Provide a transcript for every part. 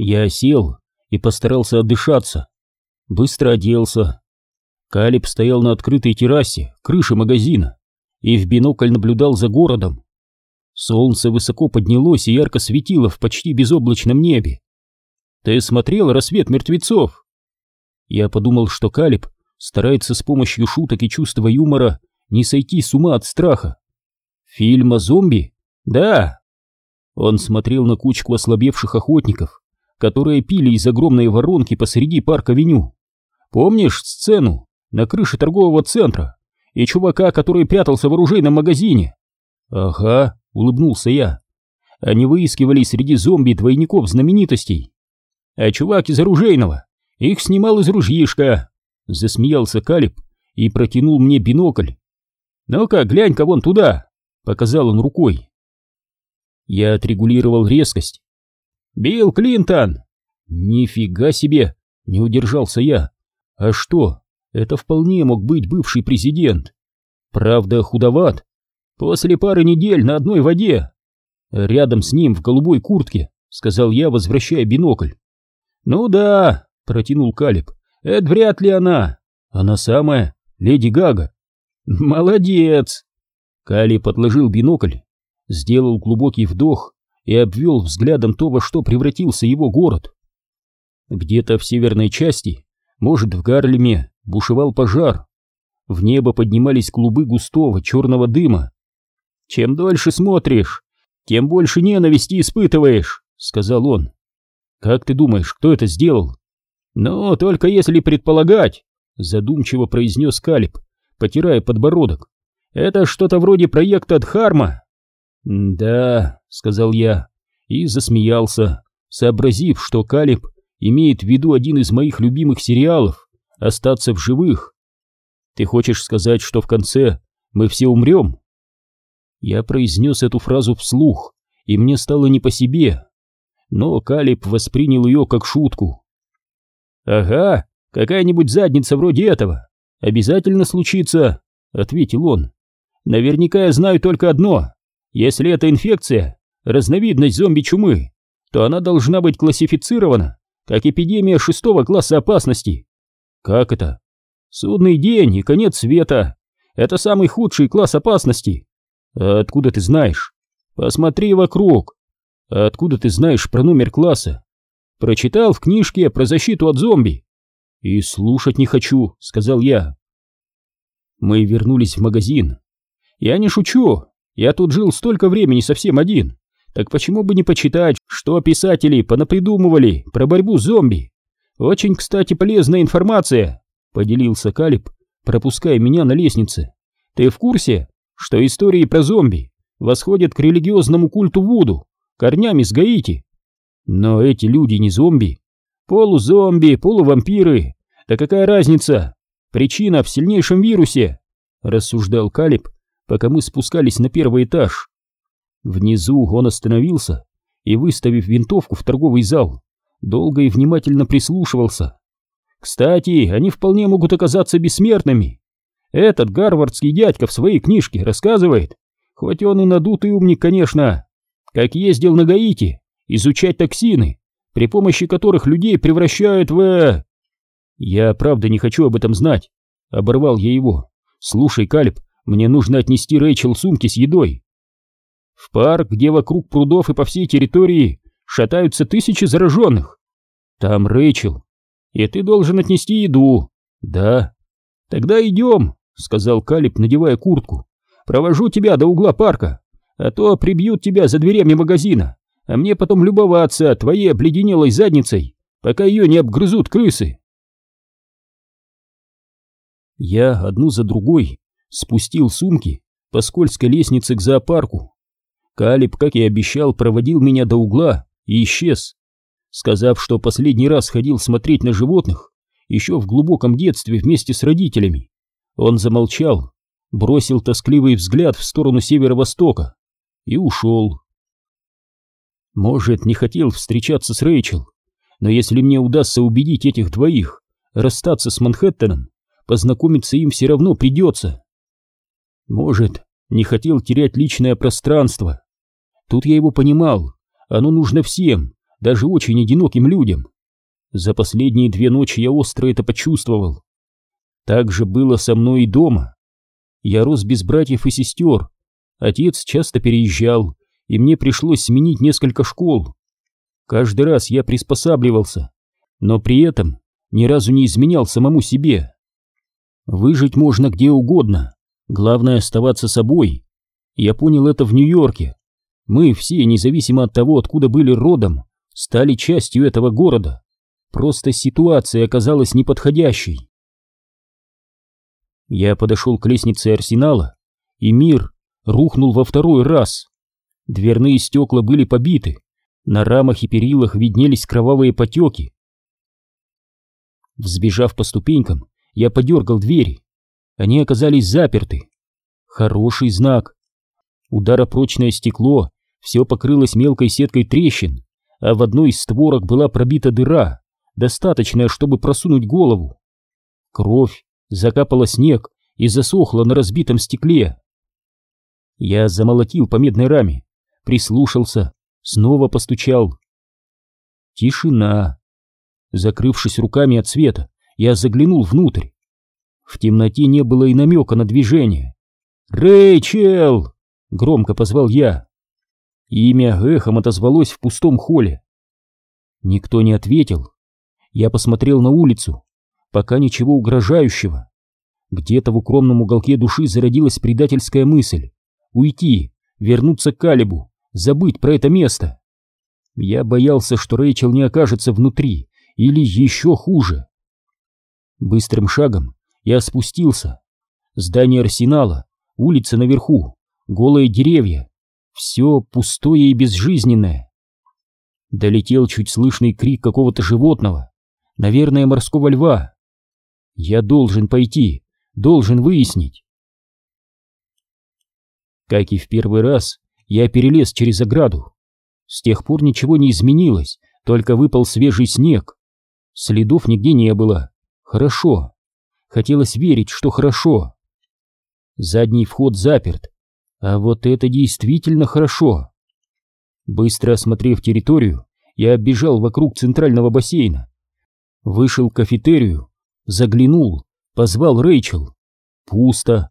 Я сел и постарался отдышаться. Быстро оделся. Калиб стоял на открытой террасе, крыши магазина, и в бинокль наблюдал за городом. Солнце высоко поднялось и ярко светило в почти безоблачном небе. «Ты смотрел «Рассвет мертвецов»?» Я подумал, что Калиб старается с помощью шуток и чувства юмора не сойти с ума от страха. «Фильм о зомби?» «Да». Он смотрел на кучку ослабевших охотников, которые пили из огромной воронки посреди парка-авеню. Помнишь сцену на крыше торгового центра и чувака, который прятался в оружейном магазине? Ага, улыбнулся я. Они выискивали среди зомби двойников знаменитостей. А чувак из оружейного их снимал из ружьишка. Засмеялся Калиб и протянул мне бинокль. «Ну-ка, глянь-ка вон туда!» — показал он рукой. Я отрегулировал резкость Билл Клинтон!» «Нифига себе!» — не удержался я. «А что? Это вполне мог быть бывший президент. Правда, худоват. После пары недель на одной воде. Рядом с ним в голубой куртке», — сказал я, возвращая бинокль. «Ну да», — протянул Калиб, — «это вряд ли она. Она самая, леди Гага». «Молодец!» Калиб отложил бинокль, сделал глубокий вдох и обвел взглядом то, во что превратился его город. Где-то в северной части, может, в Гарлеме, бушевал пожар. В небо поднимались клубы густого черного дыма. «Чем дольше смотришь, тем больше ненависти испытываешь», — сказал он. «Как ты думаешь, кто это сделал?» «Ну, только если предполагать», — задумчиво произнес Калиб, потирая подбородок. «Это что-то вроде проекта Дхарма». «Да», — сказал я и засмеялся, сообразив, что Калиб имеет в виду один из моих любимых сериалов «Остаться в живых». «Ты хочешь сказать, что в конце мы все умрем?» Я произнес эту фразу вслух, и мне стало не по себе, но Калиб воспринял ее как шутку. «Ага, какая-нибудь задница вроде этого обязательно случится», — ответил он. «Наверняка я знаю только одно. Если это инфекция, разновидность зомби-чумы, то она должна быть классифицирована как эпидемия шестого класса опасности. Как это? Судный день и конец света. Это самый худший класс опасности. А откуда ты знаешь? Посмотри вокруг. А откуда ты знаешь про номер класса? Прочитал в книжке про защиту от зомби. И слушать не хочу, сказал я. Мы вернулись в магазин. Я не шучу, я тут жил столько времени совсем один. Так почему бы не почитать, что писатели понапридумывали про борьбу с зомби? Очень, кстати, полезная информация, поделился Калиб, пропуская меня на лестнице. Ты в курсе, что истории про зомби восходят к религиозному культу Вуду, корнями с Гаити? Но эти люди не зомби. Полузомби, полувампиры. Да какая разница? Причина в сильнейшем вирусе, рассуждал Калиб, пока мы спускались на первый этаж. Внизу он остановился и, выставив винтовку в торговый зал, долго и внимательно прислушивался. Кстати, они вполне могут оказаться бессмертными. Этот гарвардский дядька в своей книжке рассказывает, хоть он и надутый умник, конечно, как ездил на Гаити изучать токсины, при помощи которых людей превращают в... Я правда не хочу об этом знать, оборвал я его. Слушай, Кальп, мне нужно отнести Рэйчел сумки с едой. В парк, где вокруг прудов и по всей территории шатаются тысячи зараженных. Там Рэйчел. И ты должен отнести еду. Да. Тогда идем, сказал Калиб, надевая куртку. Провожу тебя до угла парка, а то прибьют тебя за дверями магазина, а мне потом любоваться твоей обледенелой задницей, пока ее не обгрызут крысы. Я одну за другой спустил сумки по скользкой лестнице к зоопарку. Калиб, как и обещал, проводил меня до угла и исчез, сказав, что последний раз ходил смотреть на животных еще в глубоком детстве вместе с родителями. Он замолчал, бросил тоскливый взгляд в сторону северо-востока и ушел. Может, не хотел встречаться с Рэйчел, но если мне удастся убедить этих двоих расстаться с Манхэттеном, познакомиться им все равно придется. Может, не хотел терять личное пространство. Тут я его понимал, оно нужно всем, даже очень одиноким людям. За последние две ночи я остро это почувствовал. Так же было со мной и дома. Я рос без братьев и сестер. Отец часто переезжал, и мне пришлось сменить несколько школ. Каждый раз я приспосабливался, но при этом ни разу не изменял самому себе. Выжить можно где угодно, главное оставаться собой. Я понял это в Нью-Йорке. Мы все, независимо от того, откуда были родом, стали частью этого города. Просто ситуация оказалась неподходящей. Я подошел к лестнице арсенала, и мир рухнул во второй раз. Дверные стекла были побиты, на рамах и перилах виднелись кровавые потеки. Взбежав по ступенькам, я подергал двери. Они оказались заперты. Хороший знак. Ударопрочное стекло все покрылось мелкой сеткой трещин, а в одной из створок была пробита дыра, достаточная, чтобы просунуть голову. Кровь закапала снег и засохла на разбитом стекле. Я замолотил по медной раме, прислушался, снова постучал. Тишина. Закрывшись руками от света, я заглянул внутрь. В темноте не было и намека на движение. «Рэйчел!» — громко позвал я. Имя эхом отозвалось в пустом холле. Никто не ответил. Я посмотрел на улицу. Пока ничего угрожающего. Где-то в укромном уголке души зародилась предательская мысль. Уйти, вернуться к Калибу, забыть про это место. Я боялся, что Рэйчел не окажется внутри, или еще хуже. Быстрым шагом я спустился. Здание арсенала, улица наверху, голые деревья. Все пустое и безжизненное. Долетел чуть слышный крик какого-то животного, наверное, морского льва. Я должен пойти, должен выяснить. Как и в первый раз, я перелез через ограду. С тех пор ничего не изменилось, только выпал свежий снег. Следов нигде не было. Хорошо. Хотелось верить, что хорошо. Задний вход заперт. А вот это действительно хорошо. Быстро осмотрев территорию, я оббежал вокруг центрального бассейна. Вышел к кафетерию, заглянул, позвал Рэйчел. Пусто.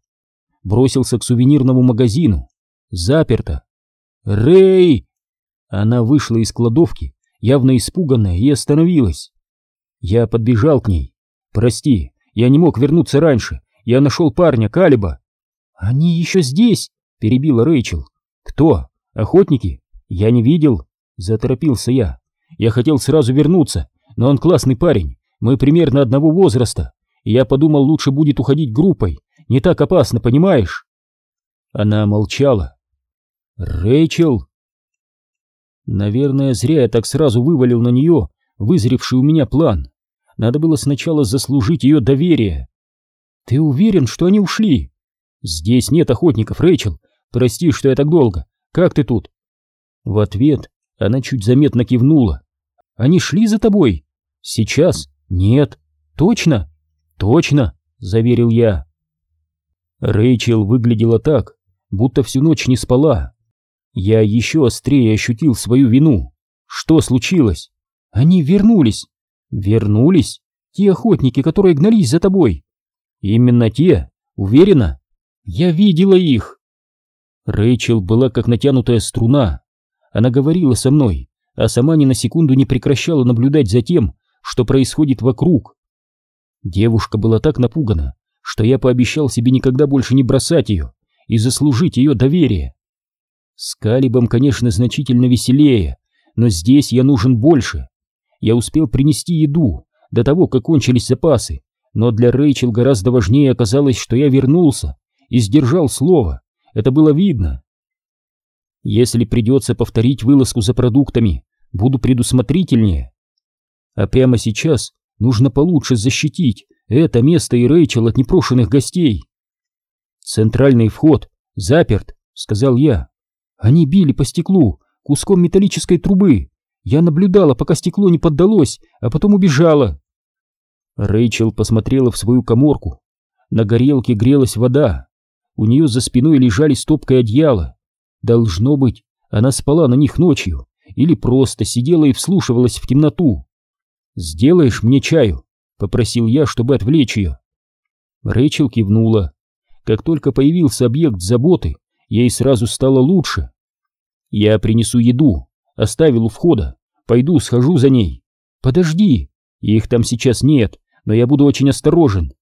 Бросился к сувенирному магазину. Заперто. «Рэй!» Она вышла из кладовки, явно испуганная, и остановилась. Я подбежал к ней. «Прости, я не мог вернуться раньше. Я нашел парня, Калиба». «Они еще здесь?» — перебила Рэйчел. «Кто? Охотники? Я не видел». Заторопился я. Я хотел сразу вернуться, но он классный парень. Мы примерно одного возраста. И я подумал, лучше будет уходить группой. Не так опасно, понимаешь? Она молчала. «Рэйчел?» Наверное, зря я так сразу вывалил на нее вызревший у меня план. Надо было сначала заслужить ее доверие. «Ты уверен, что они ушли?» «Здесь нет охотников, Рэйчел. Прости, что я так долго. Как ты тут?» В ответ она чуть заметно кивнула. «Они шли за тобой?» «Сейчас? Нет. Точно?» «Точно», — заверил я. Рэйчел выглядела так, будто всю ночь не спала. Я еще острее ощутил свою вину. Что случилось? Они вернулись. Вернулись? Те охотники, которые гнались за тобой. Именно те, уверена? Я видела их. Рэйчел была как натянутая струна. Она говорила со мной, а сама ни на секунду не прекращала наблюдать за тем, что происходит вокруг. Девушка была так напугана, что я пообещал себе никогда больше не бросать ее и заслужить ее доверие. С Калибом, конечно, значительно веселее, но здесь я нужен больше. Я успел принести еду до того, как кончились запасы, но для Рэйчел гораздо важнее оказалось, что я вернулся и сдержал слово. Это было видно. Если придется повторить вылазку за продуктами, буду предусмотрительнее. А прямо сейчас нужно получше защитить это место и Рэйчел от непрошенных гостей. Центральный вход заперт, сказал я. Они били по стеклу куском металлической трубы. Я наблюдала, пока стекло не поддалось, а потом убежала. Рэйчел посмотрела в свою коморку. На горелке грелась вода. У нее за спиной лежали стопкой одеяла. Должно быть, она спала на них ночью или просто сидела и вслушивалась в темноту. «Сделаешь мне чаю?» — попросил я, чтобы отвлечь ее. Рэйчел кивнула. Как только появился объект заботы, ей сразу стало лучше. «Я принесу еду», оставил у входа. Пойду, схожу за ней. Подожди, их там сейчас нет, но я буду очень осторожен.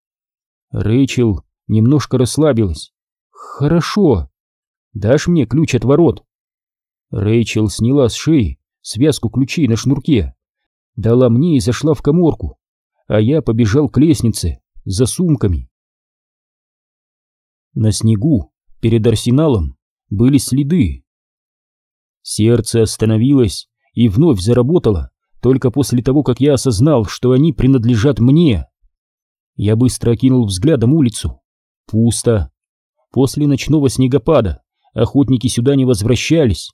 Рэйчел немножко расслабилась. Хорошо. Дашь мне ключ от ворот? Рэйчел сняла с шеи связку ключей на шнурке, дала мне и зашла в коморку, а я побежал к лестнице за сумками. На снегу перед арсеналом были следы. Сердце остановилось и вновь заработало только после того, как я осознал, что они принадлежат мне. Я быстро окинул взглядом улицу. Пусто. После ночного снегопада охотники сюда не возвращались.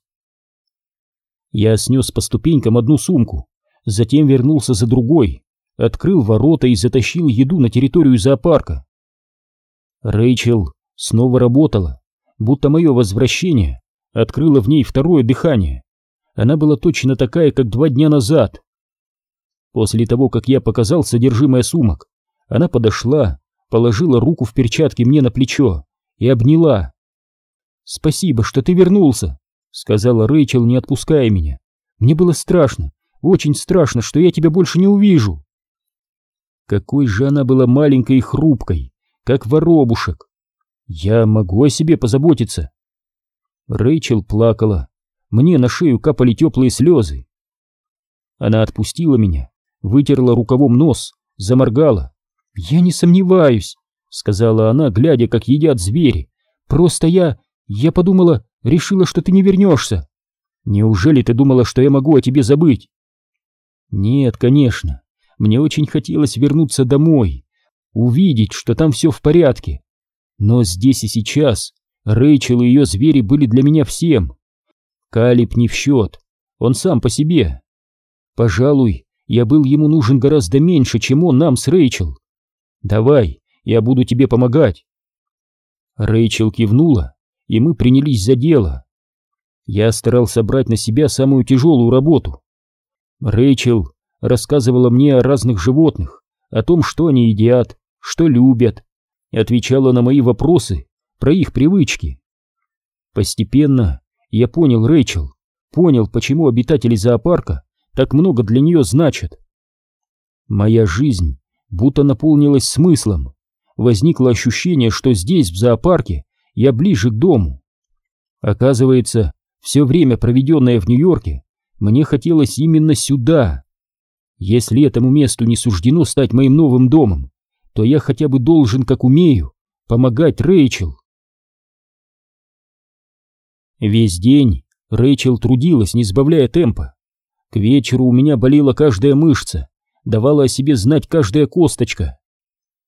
Я снес по ступенькам одну сумку, затем вернулся за другой, открыл ворота и затащил еду на территорию зоопарка. Рэйчел снова работала, будто мое возвращение открыло в ней второе дыхание. Она была точно такая, как два дня назад. После того, как я показал содержимое сумок, она подошла, положила руку в перчатки мне на плечо и обняла. «Спасибо, что ты вернулся», — сказала Рэйчел, не отпуская меня. «Мне было страшно, очень страшно, что я тебя больше не увижу». Какой же она была маленькой и хрупкой, как воробушек. Я могу о себе позаботиться. Рэйчел плакала. Мне на шею капали теплые слезы. Она отпустила меня, вытерла рукавом нос, заморгала. «Я не сомневаюсь», — сказала она, глядя, как едят звери. «Просто я... я подумала, решила, что ты не вернешься. Неужели ты думала, что я могу о тебе забыть?» «Нет, конечно. Мне очень хотелось вернуться домой, увидеть, что там все в порядке. Но здесь и сейчас Рэйчел и ее звери были для меня всем. Калиб не в счет, он сам по себе. Пожалуй, я был ему нужен гораздо меньше, чем он нам с Рэйчел. Давай, я буду тебе помогать. Рэйчел кивнула, и мы принялись за дело. Я старался брать на себя самую тяжелую работу. Рэйчел рассказывала мне о разных животных, о том, что они едят, что любят, отвечала на мои вопросы про их привычки. Постепенно я понял Рэйчел, понял, почему обитатели зоопарка так много для нее значат. Моя жизнь будто наполнилась смыслом. Возникло ощущение, что здесь, в зоопарке, я ближе к дому. Оказывается, все время, проведенное в Нью-Йорке, мне хотелось именно сюда. Если этому месту не суждено стать моим новым домом, то я хотя бы должен, как умею, помогать Рэйчел. Весь день Рэйчел трудилась, не сбавляя темпа. К вечеру у меня болела каждая мышца, давала о себе знать каждая косточка.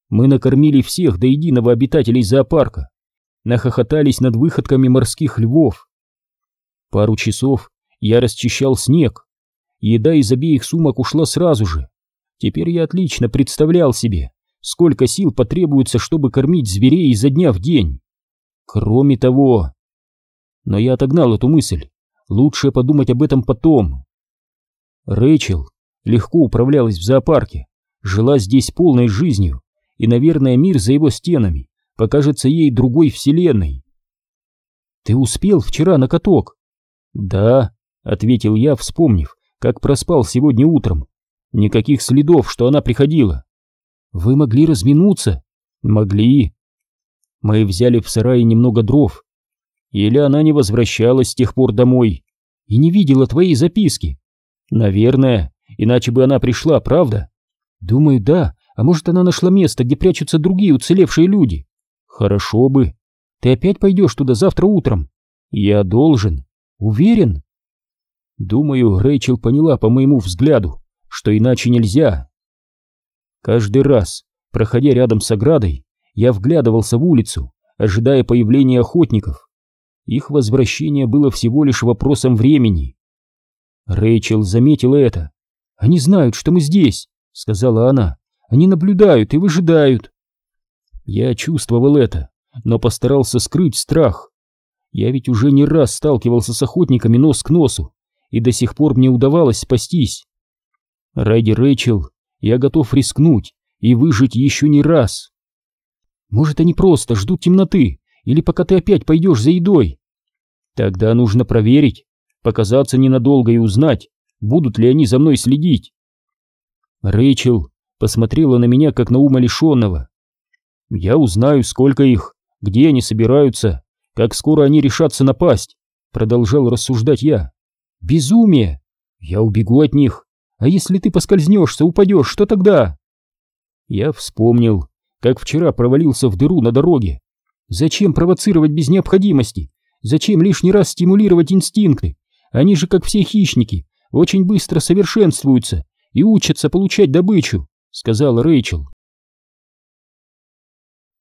Мы накормили всех до единого обитателей зоопарка, нахохотались над выходками морских львов. Пару часов я расчищал снег. Еда из обеих сумок ушла сразу же. Теперь я отлично представлял себе, сколько сил потребуется, чтобы кормить зверей изо дня в день. Кроме того, но я отогнал эту мысль. Лучше подумать об этом потом. Рэйчел легко управлялась в зоопарке, жила здесь полной жизнью, и, наверное, мир за его стенами покажется ей другой вселенной. «Ты успел вчера на каток?» «Да», — ответил я, вспомнив, как проспал сегодня утром. Никаких следов, что она приходила. «Вы могли разминуться?» «Могли». Мы взяли в сарае немного дров, или она не возвращалась с тех пор домой и не видела твоей записки? Наверное, иначе бы она пришла, правда? Думаю, да. А может, она нашла место, где прячутся другие уцелевшие люди? Хорошо бы. Ты опять пойдешь туда завтра утром? Я должен. Уверен? Думаю, Рэйчел поняла по моему взгляду, что иначе нельзя. Каждый раз, проходя рядом с оградой, я вглядывался в улицу, ожидая появления охотников. Их возвращение было всего лишь вопросом времени. Рэйчел заметила это. «Они знают, что мы здесь», — сказала она. «Они наблюдают и выжидают». Я чувствовал это, но постарался скрыть страх. Я ведь уже не раз сталкивался с охотниками нос к носу, и до сих пор мне удавалось спастись. Ради Рэйчел я готов рискнуть и выжить еще не раз. Может, они просто ждут темноты, или пока ты опять пойдешь за едой? Тогда нужно проверить, показаться ненадолго и узнать, будут ли они за мной следить. Рэйчел посмотрела на меня, как на ума лишенного. Я узнаю, сколько их, где они собираются, как скоро они решатся напасть, продолжал рассуждать я. Безумие! Я убегу от них. А если ты поскользнешься, упадешь, что тогда? Я вспомнил, как вчера провалился в дыру на дороге. Зачем провоцировать без необходимости? Зачем лишний раз стимулировать инстинкты? Они же, как все хищники, очень быстро совершенствуются и учатся получать добычу, сказала Рэйчел.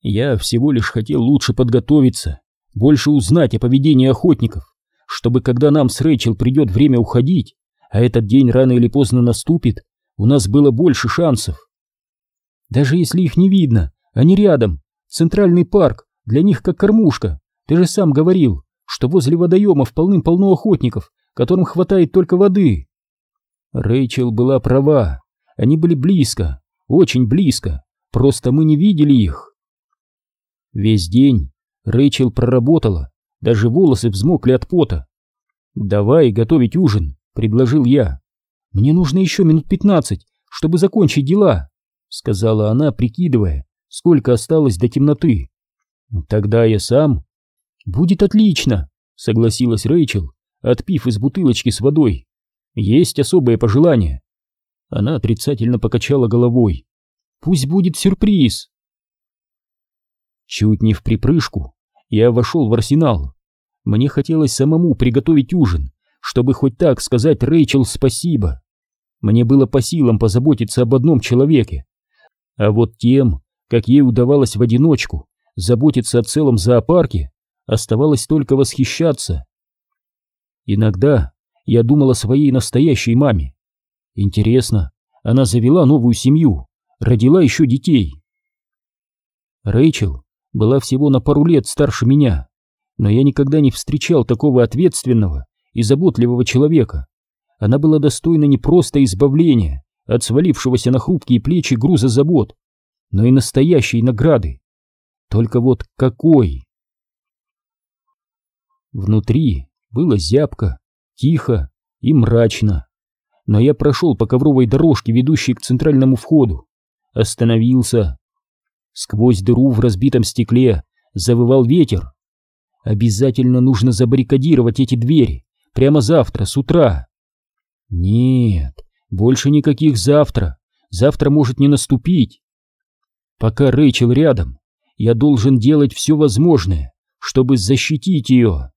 Я всего лишь хотел лучше подготовиться, больше узнать о поведении охотников, чтобы когда нам с Рэйчел придет время уходить, а этот день рано или поздно наступит, у нас было больше шансов. Даже если их не видно, они рядом, центральный парк, для них как кормушка. Ты же сам говорил, что возле водоемов полным-полно охотников, которым хватает только воды. Рэйчел была права, они были близко, очень близко, просто мы не видели их. Весь день Рэйчел проработала, даже волосы взмокли от пота. «Давай готовить ужин», — предложил я. «Мне нужно еще минут пятнадцать, чтобы закончить дела», — сказала она, прикидывая, сколько осталось до темноты. «Тогда я сам». «Будет отлично», — согласилась Рэйчел, отпив из бутылочки с водой. «Есть особое пожелание». Она отрицательно покачала головой. «Пусть будет сюрприз». Чуть не в припрыжку я вошел в арсенал. Мне хотелось самому приготовить ужин, чтобы хоть так сказать Рэйчел спасибо. Мне было по силам позаботиться об одном человеке. А вот тем, как ей удавалось в одиночку заботиться о целом зоопарке, оставалось только восхищаться. Иногда я думал о своей настоящей маме. Интересно, она завела новую семью, родила еще детей. Рэйчел была всего на пару лет старше меня, но я никогда не встречал такого ответственного и заботливого человека. Она была достойна не просто избавления от свалившегося на хрупкие плечи груза забот, но и настоящей награды. Только вот какой? Внутри было зябко, тихо и мрачно. Но я прошел по ковровой дорожке, ведущей к центральному входу. Остановился. Сквозь дыру в разбитом стекле завывал ветер. Обязательно нужно забаррикадировать эти двери. Прямо завтра, с утра. Нет, больше никаких завтра. Завтра может не наступить. Пока Рэйчел рядом, я должен делать все возможное, чтобы защитить ее.